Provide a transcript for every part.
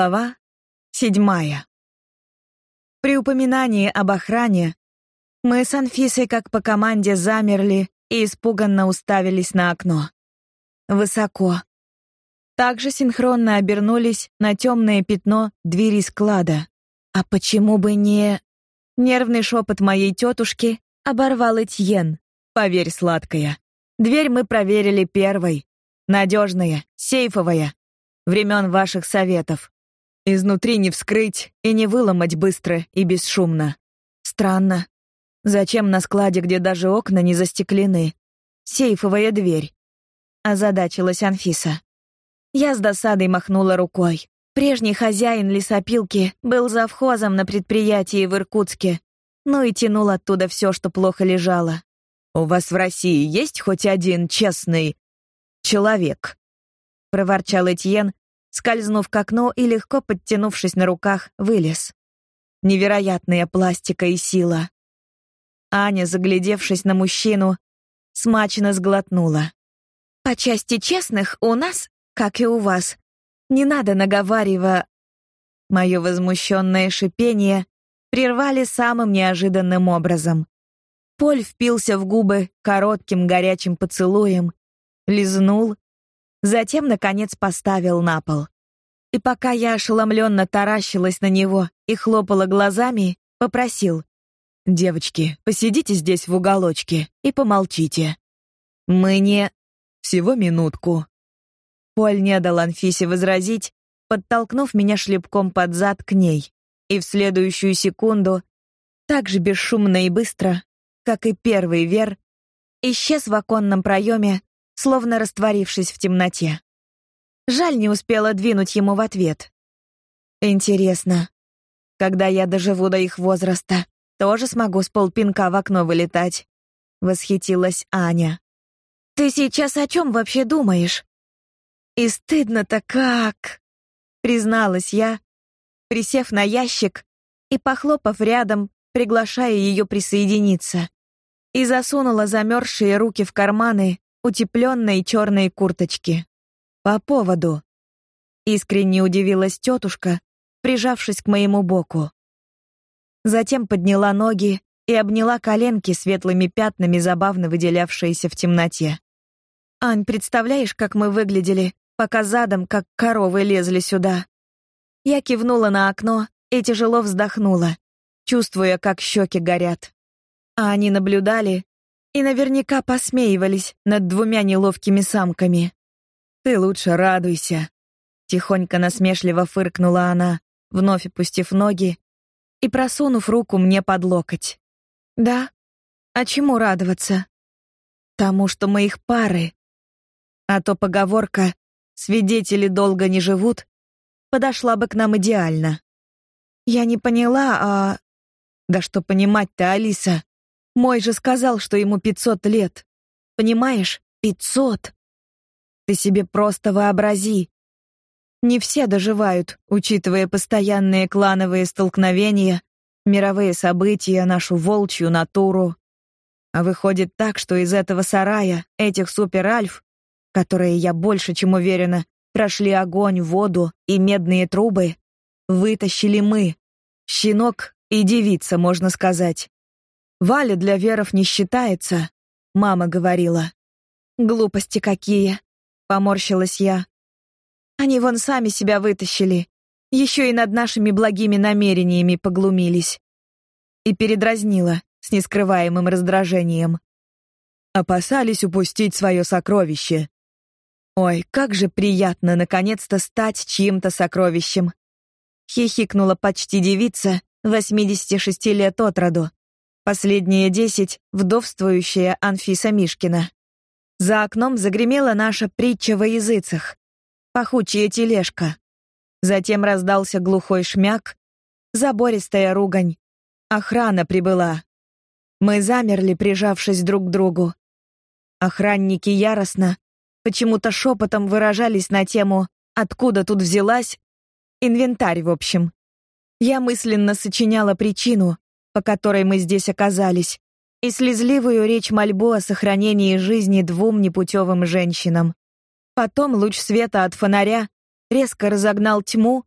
Глава седьмая. При упоминании об охране мы с Анфисой как по команде замерли и испуганно уставились на окно. Высоко. Также синхронно обернулись на темное пятно двери склада. А почему бы не Нервный шепот моей тетушки оборвал Этьен. Поверь, сладкая. Дверь мы проверили первой. Надежная, сейфовая времен ваших советов. Изнутри не вскрыть и не выломать быстро и бесшумно. Странно. Зачем на складе, где даже окна не застеклены, сейфовая дверь? Озадачилась Анфиса. Я с досадой махнула рукой. Прежний хозяин лесопилки был завхозом на предприятии в Иркутске, ну и тянул оттуда все, что плохо лежало. «У вас в России есть хоть один честный человек?» — проворчал Этьен, скользнув к окну и легко подтянувшись на руках, вылез. Невероятная пластика и сила. Аня, заглядевшись на мужчину, смачно сглотнула. По части честных у нас, как и у вас, не надо наговаривая. Мое возмущенное шипение прервали самым неожиданным образом. Поль впился в губы коротким горячим поцелуем, лизнул, затем наконец поставил на пол. И пока я ошеломленно таращилась на него и хлопала глазами, попросил: "Девочки, посидите здесь в уголочке и помолчите. Мы не всего минутку". Поль не дал Анфисе возразить, подтолкнув меня шлепком под зад к ней. И в следующую секунду, так же бесшумно и быстро, как и первый Вер, исчез в оконном проеме, словно растворившись в темноте. Жаль, не успела двинуть ему в ответ. Интересно, когда я доживу до их возраста, тоже смогу с полпинка в окно вылетать, восхитилась Аня. Ты сейчас о чем вообще думаешь? И стыдно-то как, призналась я, присев на ящик и похлопав рядом, приглашая ее присоединиться. И засунула замерзшие руки в карманы утепленной черной курточки. По поводу. Искренне удивилась тетушка, прижавшись к моему боку. Затем подняла ноги и обняла коленки светлыми пятнами, забавно выделявшиеся в темноте. Ань, представляешь, как мы выглядели, пока задом, как коровы, лезли сюда? Я кивнула на окно и тяжело вздохнула, чувствуя, как щеки горят. А они наблюдали, и наверняка посмеивались над двумя неловкими самками. Ты лучше радуйся, тихонько насмешливо фыркнула она, вновь опустив ноги и просунув руку мне под локоть. Да? А чему радоваться? Тому, что мы их пары. А то поговорка свидетели долго не живут подошла бы к нам идеально. Я не поняла, а Да что понимать-то, Алиса? Мой же сказал, что ему пятьсот лет. Понимаешь? Пятьсот. Ты себе просто вообрази. Не все доживают, учитывая постоянные клановые столкновения, мировые события, нашу волчью натуру. А выходит так, что из этого сарая, этих суперальф, которые, я больше чем уверена, прошли огонь, воду и медные трубы, вытащили мы. Щенок и девица, можно сказать. Валя для веров не считается, мама говорила. Глупости какие, поморщилась я. Они вон сами себя вытащили, еще и над нашими благими намерениями поглумились. И передразнила с нескрываемым раздражением. Опасались упустить свое сокровище. Ой, как же приятно наконец-то стать чьим-то сокровищем. Хихикнула почти девица, 86 лет от роду, Последние десять — вдовствующая Анфиса Мишкина. За окном загремела наша притча во языцах. Пахучая тележка. Затем раздался глухой шмяк, забористая ругань. Охрана прибыла. Мы замерли, прижавшись друг к другу. Охранники яростно, почему-то шепотом выражались на тему «Откуда тут взялась?» Инвентарь, в общем. Я мысленно сочиняла причину, по которой мы здесь оказались, и слезливую речь мольбу о сохранении жизни двум непутевым женщинам. Потом луч света от фонаря резко разогнал тьму,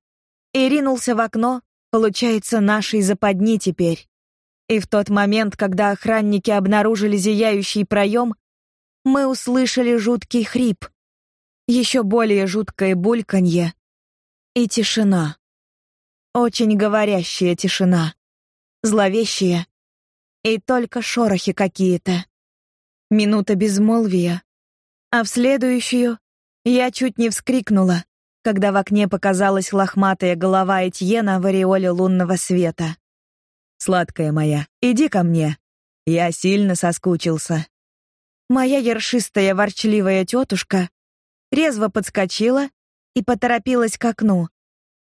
и ринулся в окно, получается, нашей западни теперь. И в тот момент, когда охранники обнаружили зияющий проем, мы услышали жуткий хрип, еще более жуткое бульканье и тишина. Очень говорящая тишина, зловещая, и только шорохи какие-то. Минута безмолвия, а в следующую я чуть не вскрикнула, когда в окне показалась лохматая голова Этьена в ореоле лунного света. «Сладкая моя, иди ко мне. Я сильно соскучился». Моя ершистая ворчливая тетушка резво подскочила и поторопилась к окну.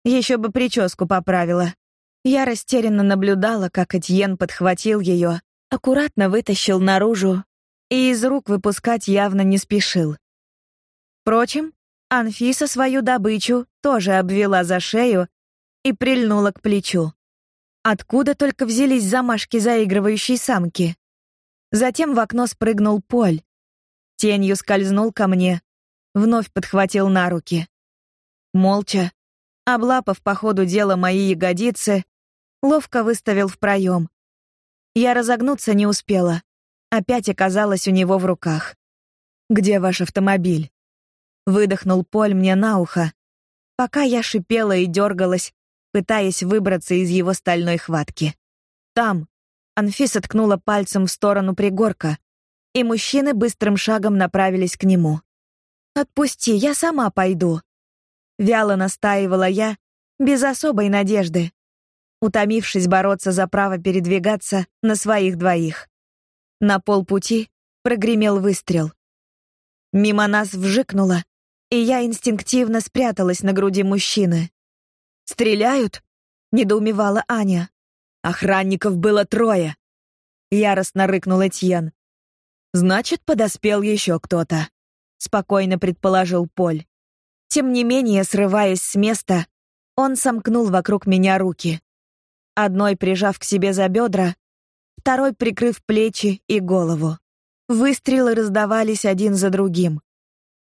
Еще бы прическу поправила. Я растерянно наблюдала, как Этьен подхватил ее, аккуратно вытащил наружу и из рук выпускать явно не спешил. Впрочем, Анфиса свою добычу тоже обвела за шею и прильнула к плечу. Откуда только взялись замашки заигрывающей самки? Затем в окно спрыгнул Поль. Тенью скользнул ко мне, вновь подхватил на руки. Молча, облапав по ходу дела мои ягодицы, ловко выставил в проем. Я разогнуться не успела. Опять оказалась у него в руках. «Где ваш автомобиль?» Выдохнул Поль мне на ухо, пока я шипела и дергалась, пытаясь выбраться из его стальной хватки. «Там!» Анфиса ткнула пальцем в сторону пригорка, и мужчины быстрым шагом направились к нему. «Отпусти, я сама пойду!» Вяло настаивала я, без особой надежды утомившись бороться за право передвигаться на своих двоих. На полпути прогремел выстрел. Мимо нас вжикнуло, и я инстинктивно спряталась на груди мужчины. «Стреляют?» — недоумевала Аня. «Охранников было трое!» — яростно рыкнул Этьен. «Значит, подоспел еще кто-то», — спокойно предположил Поль. Тем не менее, срываясь с места, он сомкнул вокруг меня руки одной прижав к себе за бедра, второй прикрыв плечи и голову. Выстрелы раздавались один за другим.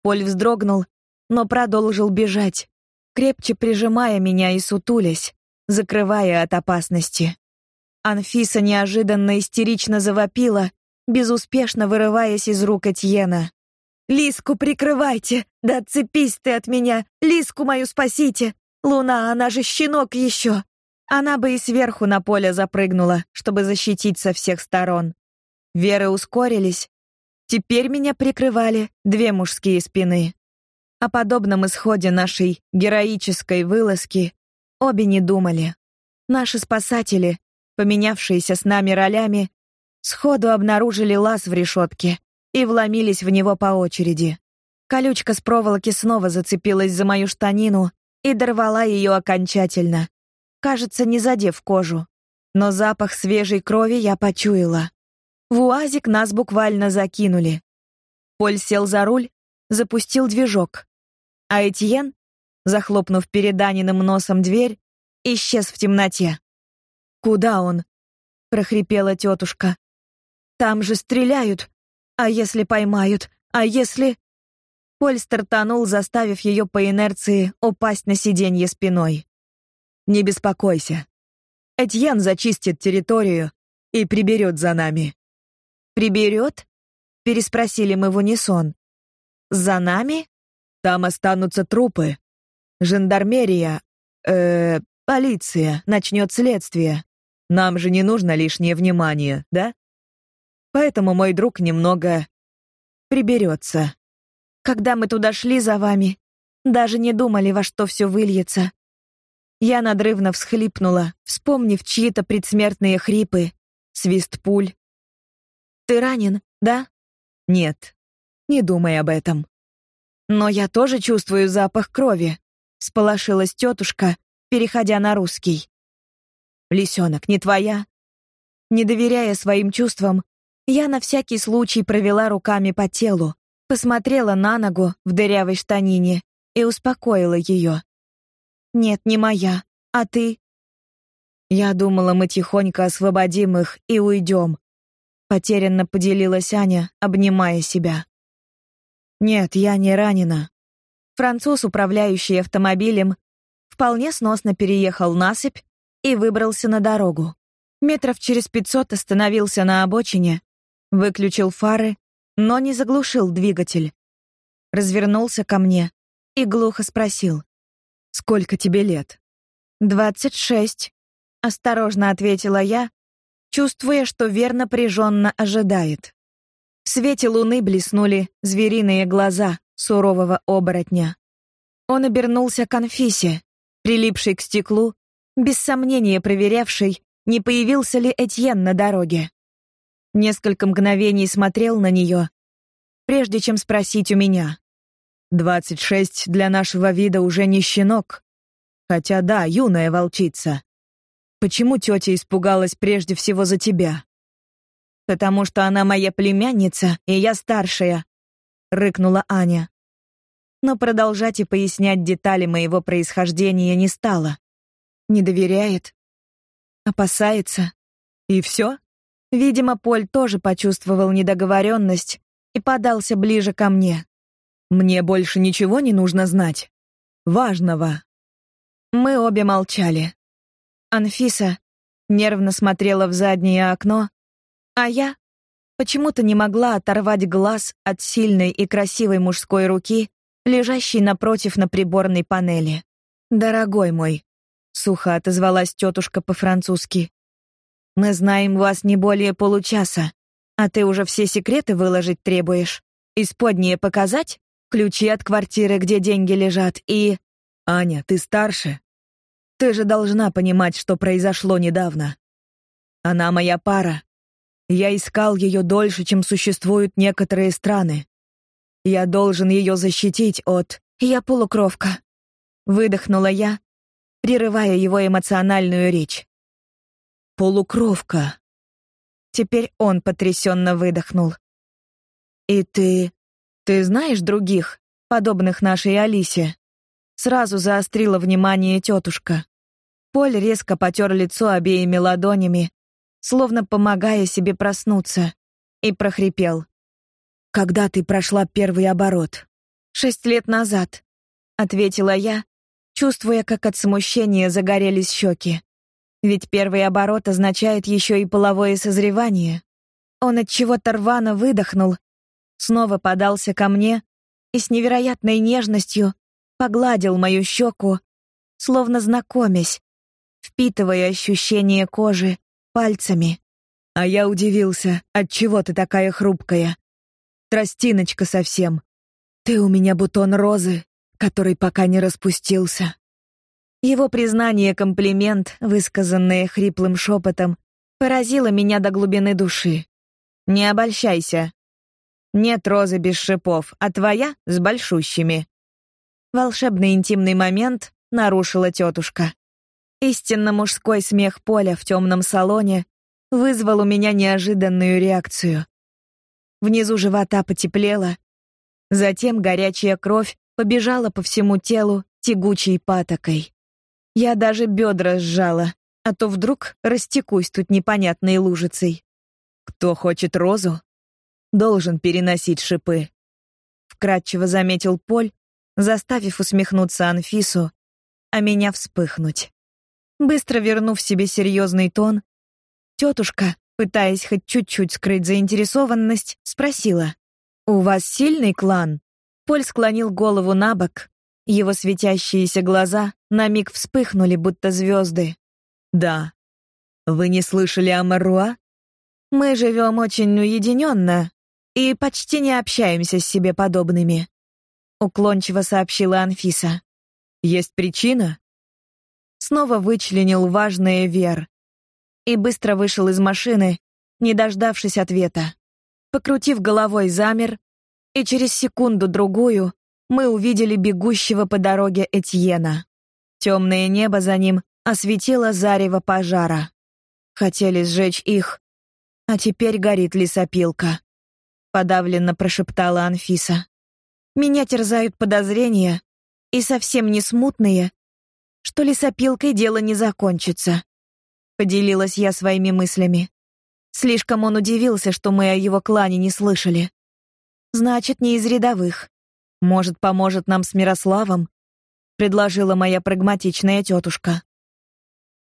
Поль вздрогнул, но продолжил бежать, крепче прижимая меня и сутулясь, закрывая от опасности. Анфиса неожиданно истерично завопила, безуспешно вырываясь из рук Этьена. «Лиску прикрывайте! Да отцепись ты от меня! Лиску мою спасите! Луна, она же щенок еще!» Она бы и сверху на поле запрыгнула, чтобы защитить со всех сторон. Веры ускорились. Теперь меня прикрывали две мужские спины. О подобном исходе нашей героической вылазки обе не думали. Наши спасатели, поменявшиеся с нами ролями, сходу обнаружили лаз в решетке и вломились в него по очереди. Колючка с проволоки снова зацепилась за мою штанину и дорвала ее окончательно кажется, не задев кожу. Но запах свежей крови я почуяла. В УАЗик нас буквально закинули. Поль сел за руль, запустил движок. А Этьен, захлопнув перед Аниным носом дверь, исчез в темноте. «Куда он?» — прохрипела тетушка. «Там же стреляют. А если поймают? А если...» Поль стартанул, заставив ее по инерции упасть на сиденье спиной. Не беспокойся. Этьен зачистит территорию и приберет за нами. Приберет? Переспросили мы в унисон. За нами? Там останутся трупы. Жандармерия, э, полиция начнет следствие. Нам же не нужно лишнее внимание, да? Поэтому мой друг немного приберется. Когда мы туда шли за вами, даже не думали, во что все выльется. Я надрывно всхлипнула, вспомнив чьи-то предсмертные хрипы, свист пуль. «Ты ранен, да?» «Нет, не думай об этом». «Но я тоже чувствую запах крови», — сполошилась тетушка, переходя на русский. «Лисенок, не твоя?» Не доверяя своим чувствам, я на всякий случай провела руками по телу, посмотрела на ногу в дырявой штанине и успокоила ее. Нет, не моя. А ты? Я думала, мы тихонько освободим их и уйдем. Потерянно поделилась Аня, обнимая себя. Нет, я не ранена. Француз, управляющий автомобилем, вполне сносно переехал насыпь и выбрался на дорогу. Метров через пятьсот остановился на обочине, выключил фары, но не заглушил двигатель. Развернулся ко мне и глухо спросил: "Сколько тебе лет?" «Двадцать шесть», — осторожно ответила я, чувствуя, что верно напряженно ожидает. В свете луны блеснули звериные глаза сурового оборотня. Он обернулся к Анфисе, прилипшей к стеклу, без сомнения проверявшей, не появился ли Этьен на дороге. Несколько мгновений смотрел на нее, прежде чем спросить у меня. «Двадцать шесть для нашего вида уже не щенок. Хотя да, юная волчица. Почему тетя испугалась прежде всего за тебя?» «Потому что она моя племянница, и я старшая», — рыкнула Аня. Но продолжать и пояснять детали моего происхождения не стала. Не доверяет, опасается. И все? Видимо, Поль тоже почувствовал недоговоренность и подался ближе ко мне. Мне больше ничего не нужно знать. Важного. Мы обе молчали. Анфиса нервно смотрела в заднее окно, а я почему-то не могла оторвать глаз от сильной и красивой мужской руки, лежащей напротив на приборной панели. Дорогой мой, сухо отозвалась тетушка по-французски. Мы знаем вас не более получаса, а ты уже все секреты выложить требуешь. Исподнее показать, ключи от квартиры, где деньги лежат, и Аня, ты старше. Ты же должна понимать, что произошло недавно. Она моя пара. Я искал ее дольше, чем существуют некоторые страны. Я должен ее защитить от... Я полукровка. Выдохнула я, прерывая его эмоциональную речь. Полукровка. Теперь он потрясенно выдохнул. И ты... ты знаешь других, подобных нашей Алисе? Сразу заострила внимание тетушка. Поль резко потер лицо обеими ладонями, словно помогая себе проснуться, и прохрипел. «Когда ты прошла первый оборот?» «Шесть лет назад», — ответила я, чувствуя, как от смущения загорелись щеки. Ведь первый оборот означает еще и половое созревание. Он от чего-то рвано выдохнул, снова подался ко мне и с невероятной нежностью погладил мою щеку, словно знакомясь, впитывая ощущение кожи пальцами. А я удивился, от чего ты такая хрупкая? Тростиночка совсем. Ты у меня бутон розы, который пока не распустился. Его признание-комплимент, высказанное хриплым шепотом, поразило меня до глубины души. Не обольщайся. Нет розы без шипов, а твоя с большущими. Волшебный интимный момент нарушила тетушка. Истинно мужской смех Поля в темном салоне вызвал у меня неожиданную реакцию. Внизу живота потеплело, затем горячая кровь побежала по всему телу тягучей патокой. Я даже бедра сжала, а то вдруг растекусь тут непонятной лужицей. Кто хочет розу, должен переносить шипы. Вкратчиво заметил Поль, заставив усмехнуться Анфису, а меня вспыхнуть. Быстро вернув себе серьезный тон, тетушка, пытаясь хоть чуть-чуть скрыть заинтересованность, спросила: "У вас сильный клан?" Поль склонил голову на бок. Его светящиеся глаза на миг вспыхнули, будто звезды. «Да. Вы не слышали о Маруа?» «Мы живем очень уединенно и почти не общаемся с себе подобными», уклончиво сообщила Анфиса. «Есть причина?» Снова вычленил важное Вер и быстро вышел из машины, не дождавшись ответа. Покрутив головой, замер, и через секунду-другую мы увидели бегущего по дороге Этьена. Темное небо за ним осветило зарево пожара. Хотели сжечь их, а теперь горит лесопилка. Подавленно прошептала Анфиса. Меня терзают подозрения, и совсем не смутные, что лесопилкой дело не закончится. Поделилась я своими мыслями. Слишком он удивился, что мы о его клане не слышали. Значит, не из рядовых. Может, поможет нам с Мирославом? предложила моя прагматичная тетушка.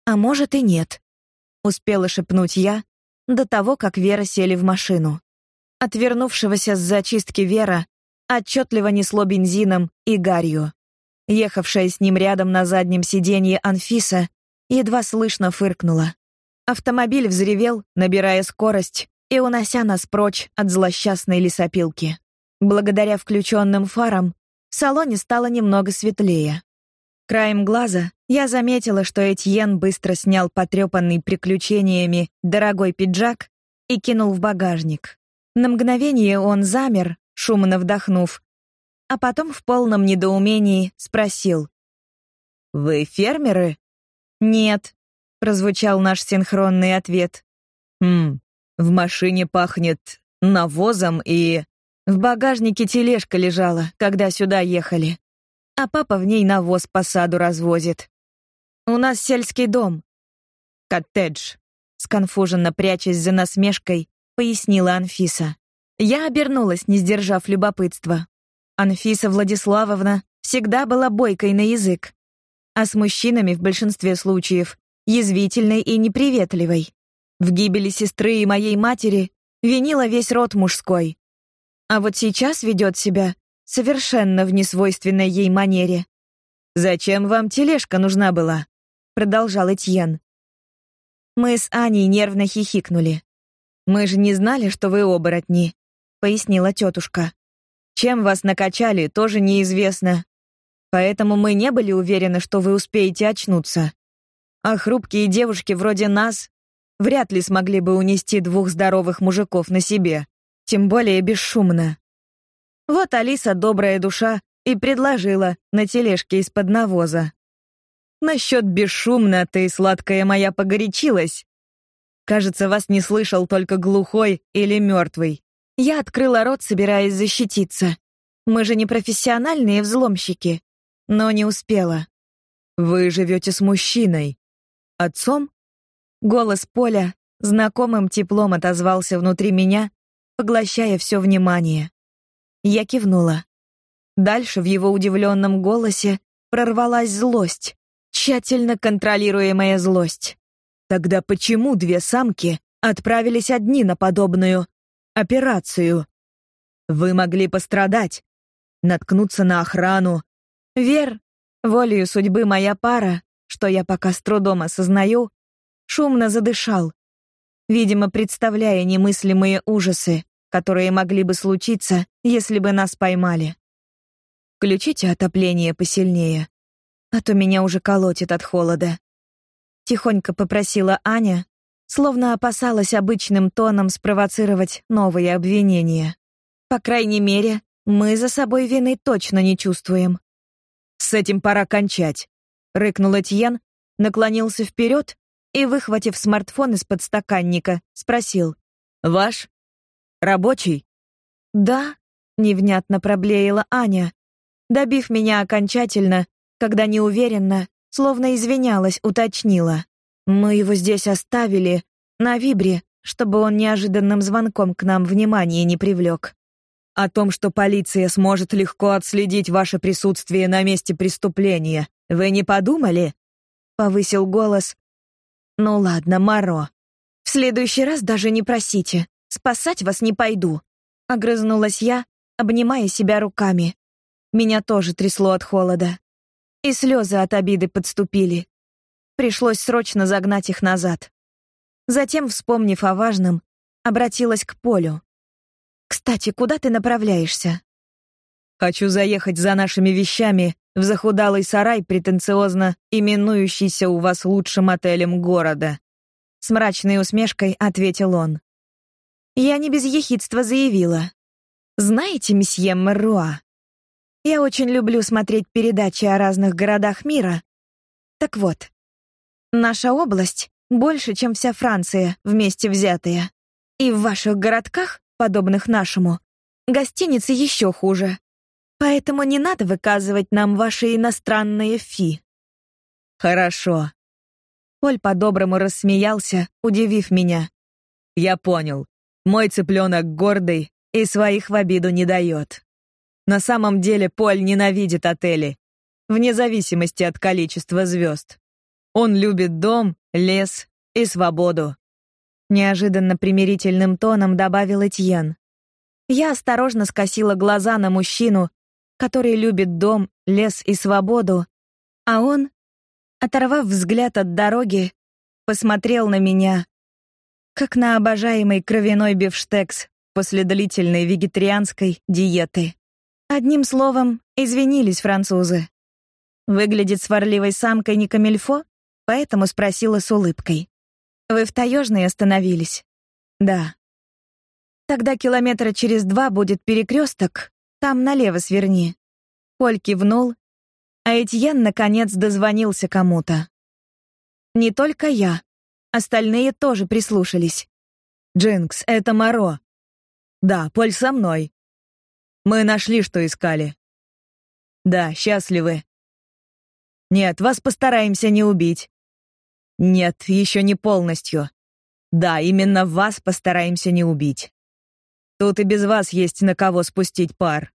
А может и нет, успела шепнуть я до того, как Вера сели в машину. Отвернувшегося с зачистки Вера отчетливо несло бензином и гарью. Ехавшая с ним рядом на заднем сиденье Анфиса едва слышно фыркнула. Автомобиль взревел, набирая скорость и унося нас прочь от злосчастной лесопилки. Благодаря включенным фарам в салоне стало немного светлее. Краем глаза я заметила, что Этьен быстро снял потрепанный приключениями дорогой пиджак и кинул в багажник. На мгновение он замер, шумно вдохнув, а потом в полном недоумении спросил: "Вы фермеры?" "Нет", прозвучал наш синхронный ответ. "Хм, в машине пахнет навозом и в багажнике тележка лежала, когда сюда ехали. А папа в ней навоз по саду развозит. У нас сельский дом. Коттедж. Сконфуженно прячась за насмешкой, пояснила Анфиса. Я обернулась, не сдержав любопытства. Анфиса Владиславовна всегда была бойкой на язык, а с мужчинами в большинстве случаев язвительной и неприветливой. В гибели сестры и моей матери винила весь род мужской. А вот сейчас ведет себя совершенно в несвойственной ей манере. Зачем вам тележка нужна была? продолжал Этьен. Мы с Аней нервно хихикнули. Мы же не знали, что вы оборотни, пояснила тетушка. Чем вас накачали, тоже неизвестно. Поэтому мы не были уверены, что вы успеете очнуться. А хрупкие девушки вроде нас вряд ли смогли бы унести двух здоровых мужиков на себе тем более бесшумно. Вот Алиса, добрая душа, и предложила на тележке из-под навоза. Насчет бесшумно ты, сладкая моя, погорячилась. Кажется, вас не слышал только глухой или мертвый. Я открыла рот, собираясь защититься. Мы же не профессиональные взломщики, но не успела. Вы живете с мужчиной. Отцом? Голос Поля знакомым теплом отозвался внутри меня, поглощая все внимание. Я кивнула. Дальше в его удивленном голосе прорвалась злость, тщательно контролируемая злость. Тогда почему две самки отправились одни на подобную операцию? Вы могли пострадать, наткнуться на охрану. Вер, волею судьбы моя пара, что я пока с трудом осознаю, шумно задышал, видимо, представляя немыслимые ужасы, которые могли бы случиться, если бы нас поймали. Включите отопление посильнее, а то меня уже колотит от холода. Тихонько попросила Аня, словно опасалась обычным тоном спровоцировать новые обвинения. По крайней мере, мы за собой вины точно не чувствуем. С этим пора кончать, рыкнул Этьен, наклонился вперед и, выхватив смартфон из подстаканника, спросил: "Ваш?" Рабочий? Да, невнятно проблеяла Аня, добив меня окончательно, когда неуверенно, словно извинялась, уточнила: "Мы его здесь оставили на вибре, чтобы он неожиданным звонком к нам внимание не привлек. О том, что полиция сможет легко отследить ваше присутствие на месте преступления, вы не подумали? повысил голос. Ну ладно, Маро. В следующий раз даже не просите. Спасать вас не пойду, огрызнулась я, обнимая себя руками. Меня тоже трясло от холода, и слезы от обиды подступили. Пришлось срочно загнать их назад. Затем, вспомнив о важном, обратилась к Полю. Кстати, куда ты направляешься? Хочу заехать за нашими вещами в захудалый сарай, претенциозно именующийся у вас лучшим отелем города. С мрачной усмешкой ответил он. Я не без ехидства заявила. «Знаете, месье Мерруа, я очень люблю смотреть передачи о разных городах мира. Так вот, наша область больше, чем вся Франция вместе взятая. И в ваших городках, подобных нашему, гостиницы еще хуже. Поэтому не надо выказывать нам ваши иностранные фи. Хорошо. Поль по-доброму рассмеялся, удивив меня. Я понял. Мой цыпленок гордый и своих в обиду не дает. На самом деле Поль ненавидит отели. вне зависимости от количества звезд. Он любит дом, лес и свободу. Неожиданно примирительным тоном добавил Этьен. Я осторожно скосила глаза на мужчину, который любит дом, лес и свободу, а он, оторвав взгляд от дороги, посмотрел на меня, как на обожаемый кровяной бифштекс после длительной вегетарианской диеты. Одним словом, извинились французы. Выглядит сварливой самкой не камильфо, поэтому спросила с улыбкой. Вы в Таежной остановились? Да. Тогда километра через два будет перекресток, там налево сверни. Поль кивнул, а Этьен наконец дозвонился кому-то. Не только я, остальные тоже прислушались. Джинкс, это Маро. Да, Поль со мной. Мы нашли, что искали. Да, счастливы. Нет, вас постараемся не убить. Нет, еще не полностью. Да, именно вас постараемся не убить. Тут и без вас есть на кого спустить пар.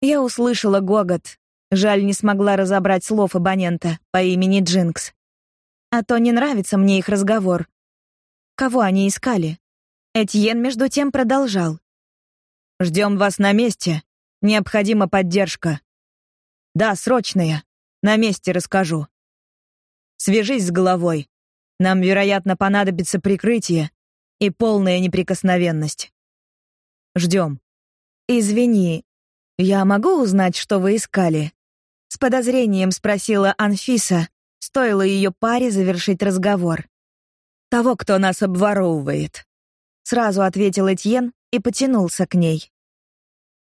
Я услышала гогот. Жаль, не смогла разобрать слов абонента по имени Джинкс. А то не нравится мне их разговор. Кого они искали? Этьен между тем продолжал. Ждем вас на месте. Необходима поддержка. Да, срочная. На месте расскажу. Свяжись с головой. Нам, вероятно, понадобится прикрытие и полная неприкосновенность. Ждем. Извини, я могу узнать, что вы искали? С подозрением спросила Анфиса, стоило ее паре завершить разговор. Того, кто нас обворовывает. Сразу ответил Этьен и потянулся к ней.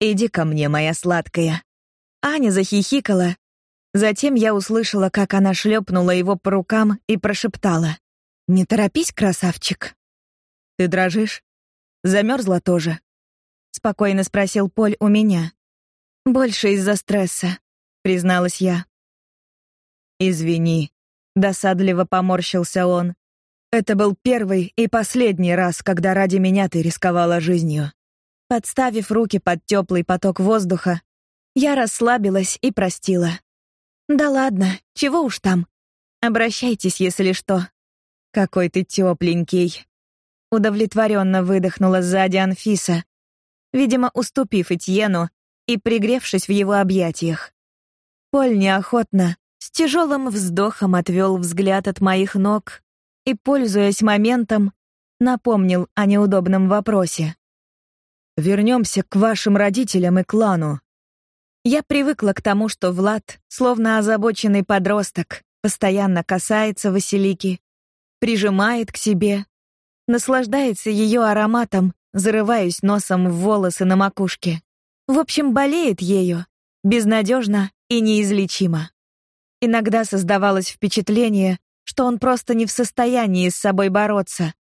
Иди ко мне, моя сладкая. Аня захихикала, Затем я услышала, как она шлепнула его по рукам и прошептала: "Не торопись, красавчик. Ты дрожишь? Замерзла тоже?" спокойно спросил Поль у меня. "Больше из-за стресса", призналась я. "Извини", досадливо поморщился он. "Это был первый и последний раз, когда ради меня ты рисковала жизнью". Подставив руки под теплый поток воздуха, я расслабилась и простила. Да ладно, чего уж там. Обращайтесь, если что. Какой ты тепленький. Удовлетворенно выдохнула сзади Анфиса, видимо, уступив Этьену и пригревшись в его объятиях. Поль неохотно, с тяжелым вздохом отвел взгляд от моих ног и, пользуясь моментом, напомнил о неудобном вопросе. Вернемся к вашим родителям и клану. Я привыкла к тому, что Влад, словно озабоченный подросток, постоянно касается Василики, прижимает к себе, наслаждается ее ароматом, зарываясь носом в волосы на макушке. В общем, болеет ею, безнадежно и неизлечимо. Иногда создавалось впечатление, что он просто не в состоянии с собой бороться.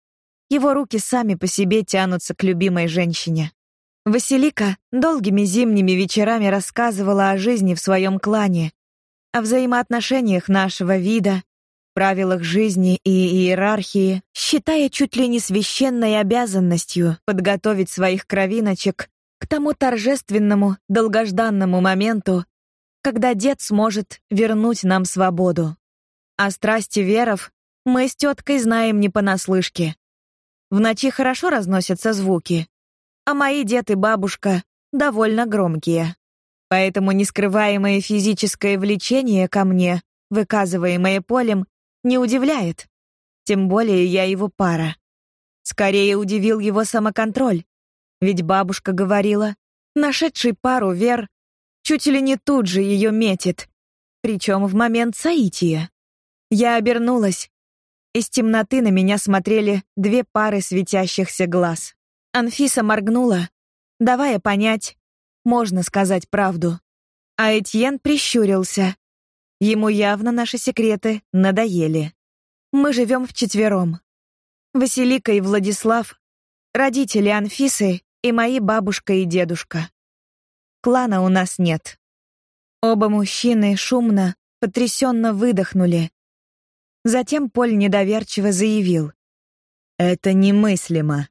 Его руки сами по себе тянутся к любимой женщине. Василика долгими зимними вечерами рассказывала о жизни в своем клане, о взаимоотношениях нашего вида, правилах жизни и иерархии, считая чуть ли не священной обязанностью подготовить своих кровиночек к тому торжественному, долгожданному моменту, когда дед сможет вернуть нам свободу. О страсти веров мы с теткой знаем не понаслышке. В ночи хорошо разносятся звуки, а мои дед и бабушка довольно громкие. Поэтому нескрываемое физическое влечение ко мне, выказываемое полем, не удивляет. Тем более я его пара. Скорее удивил его самоконтроль. Ведь бабушка говорила, нашедший пару Вер чуть ли не тут же ее метит, причем в момент соития. Я обернулась. Из темноты на меня смотрели две пары светящихся глаз. Анфиса моргнула, давая понять, можно сказать правду. А Этьен прищурился. Ему явно наши секреты надоели. Мы живем вчетвером. Василика и Владислав, родители Анфисы и мои бабушка и дедушка. Клана у нас нет. Оба мужчины шумно, потрясенно выдохнули. Затем Поль недоверчиво заявил: "Это немыслимо.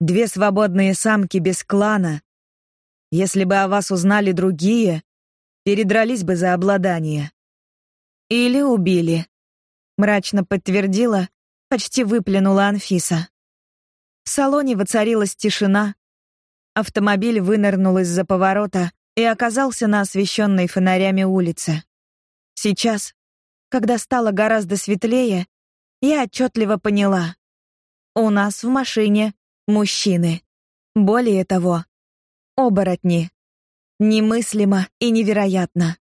Две свободные самки без клана. Если бы о вас узнали другие, Передрались бы за обладание. Или убили, мрачно подтвердила, почти выплюнула Анфиса. В салоне воцарилась тишина. Автомобиль вынырнул из-за поворота и оказался на освещенной фонарями улице. Сейчас, когда стало гораздо светлее, я отчетливо поняла. У нас в машине мужчины. Более того, оборотни. Немыслимо и невероятно.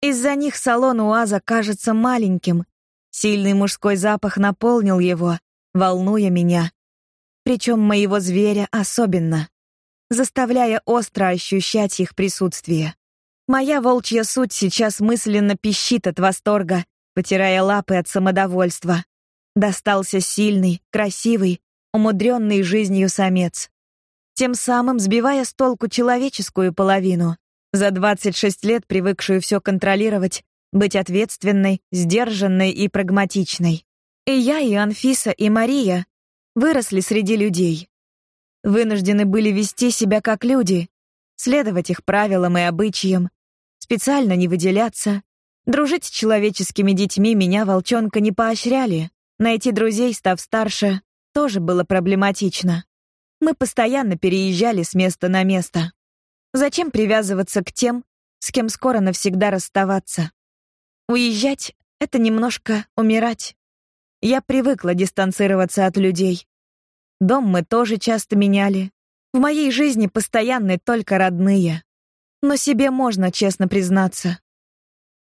Из-за них салон УАЗа кажется маленьким. Сильный мужской запах наполнил его, волнуя меня. Причем моего зверя особенно, заставляя остро ощущать их присутствие. Моя волчья суть сейчас мысленно пищит от восторга, потирая лапы от самодовольства. Достался сильный, красивый, умудренный жизнью самец. Тем самым сбивая с толку человеческую половину, за 26 лет привыкшую все контролировать, быть ответственной, сдержанной и прагматичной. И я, и Анфиса, и Мария выросли среди людей. Вынуждены были вести себя как люди, следовать их правилам и обычаям, специально не выделяться. Дружить с человеческими детьми меня волчонка не поощряли. Найти друзей, став старше, тоже было проблематично. Мы постоянно переезжали с места на место. Зачем привязываться к тем, с кем скоро навсегда расставаться? Уезжать — это немножко умирать. Я привыкла дистанцироваться от людей. Дом мы тоже часто меняли. В моей жизни постоянны только родные. Но себе можно честно признаться.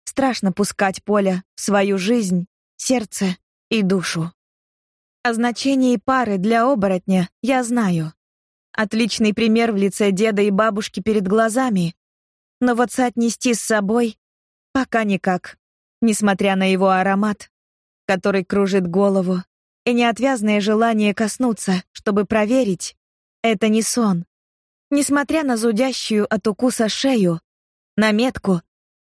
Страшно пускать Поля в свою жизнь, сердце и душу. О значении пары для оборотня я знаю. Отличный пример в лице деда и бабушки перед глазами. Но вот соотнести с собой пока никак, несмотря на его аромат, который кружит голову, и неотвязное желание коснуться, чтобы проверить, это не сон. Несмотря на зудящую от укуса шею, на метку,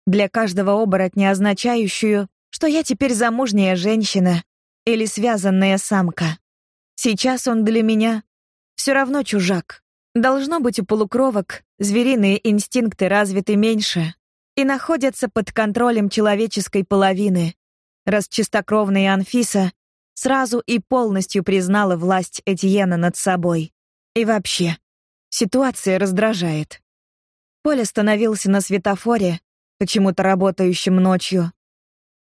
для каждого оборотня означающую, что я теперь замужняя женщина или связанная самка. Сейчас он для меня все равно чужак. Должно быть, у полукровок звериные инстинкты развиты меньше и находятся под контролем человеческой половины, раз чистокровная Анфиса сразу и полностью признала власть Этьена над собой. И вообще, ситуация раздражает. Поль остановился на светофоре, почему-то работающем ночью.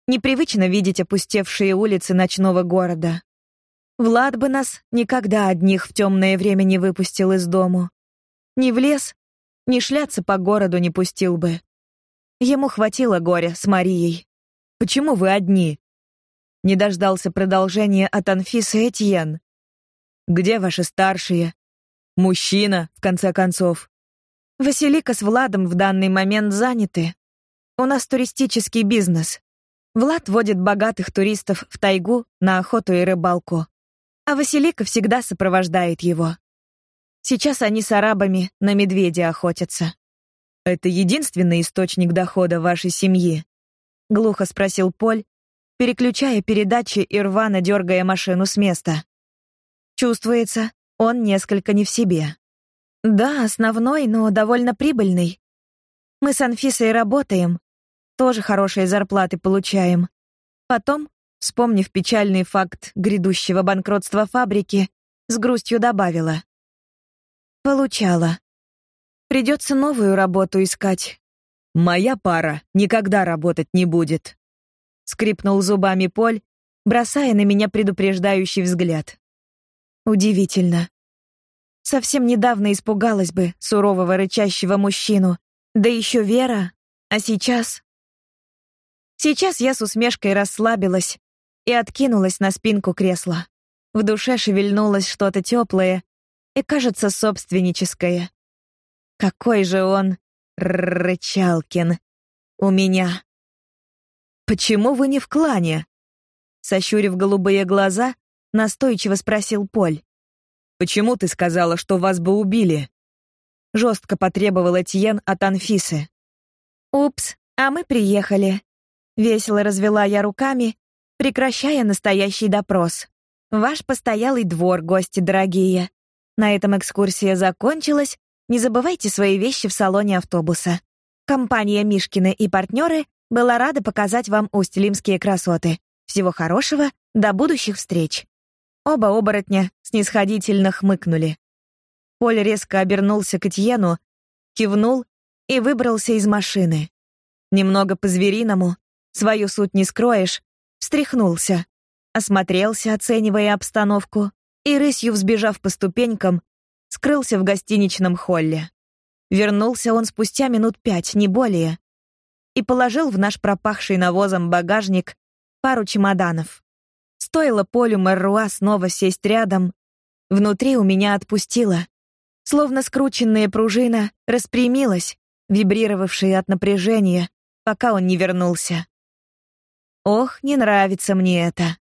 Непривычно видеть опустевшие улицы ночного города. Влад бы нас никогда одних в темное время не выпустил из дому. Ни в лес, ни шляться по городу не пустил бы. Ему хватило горя с Марией. Почему вы одни? Не дождался продолжения от Анфисы Этьен. Где ваши старшие? Мужчина, в конце концов. Василика с Владом в данный момент заняты. У нас туристический бизнес. Влад водит богатых туристов в тайгу на охоту и рыбалку а Василика всегда сопровождает его. Сейчас они с арабами на медведя охотятся. Это единственный источник дохода вашей семьи? глухо спросил Поль, переключая передачи и рвано дергая машину с места. Чувствуется, он несколько не в себе. Да, основной, но довольно прибыльный. Мы с Анфисой работаем, тоже хорошие зарплаты получаем. Потом Вспомнив печальный факт грядущего банкротства фабрики, с грустью добавила. «Получала. Придется новую работу искать». «Моя пара никогда работать не будет», — скрипнул зубами Поль, бросая на меня предупреждающий взгляд. Удивительно. Совсем недавно испугалась бы сурового рычащего мужчину, да еще Вера, а сейчас... Сейчас я с усмешкой расслабилась, и откинулась на спинку кресла. В душе шевельнулось что-то теплое и, кажется, собственническое. Какой же он рычалкин у меня. Почему вы не в клане? Сощурив голубые глаза, настойчиво спросил Поль. Почему ты сказала, что вас бы убили? Жестко потребовал Этьен от Анфисы. Упс, а мы приехали. Весело развела я руками прекращая настоящий допрос. Ваш постоялый двор, гости дорогие. На этом экскурсия закончилась. Не забывайте свои вещи в салоне автобуса. Компания Мишкины и партнеры была рада показать вам Усть-Лимские красоты. Всего хорошего, до будущих встреч. Оба оборотня снисходительно хмыкнули. Поль резко обернулся к Этьену, кивнул и выбрался из машины. Немного по-звериному, свою суть не скроешь, встряхнулся, осмотрелся, оценивая обстановку, и рысью взбежав по ступенькам, скрылся в гостиничном холле. Вернулся он спустя минут пять, не более, и положил в наш пропахший навозом багажник пару чемоданов. Стоило Полю Мерруа снова сесть рядом, внутри у меня отпустило. Словно скрученная пружина распрямилась, вибрировавшая от напряжения, пока он не вернулся. Ох, не нравится мне это.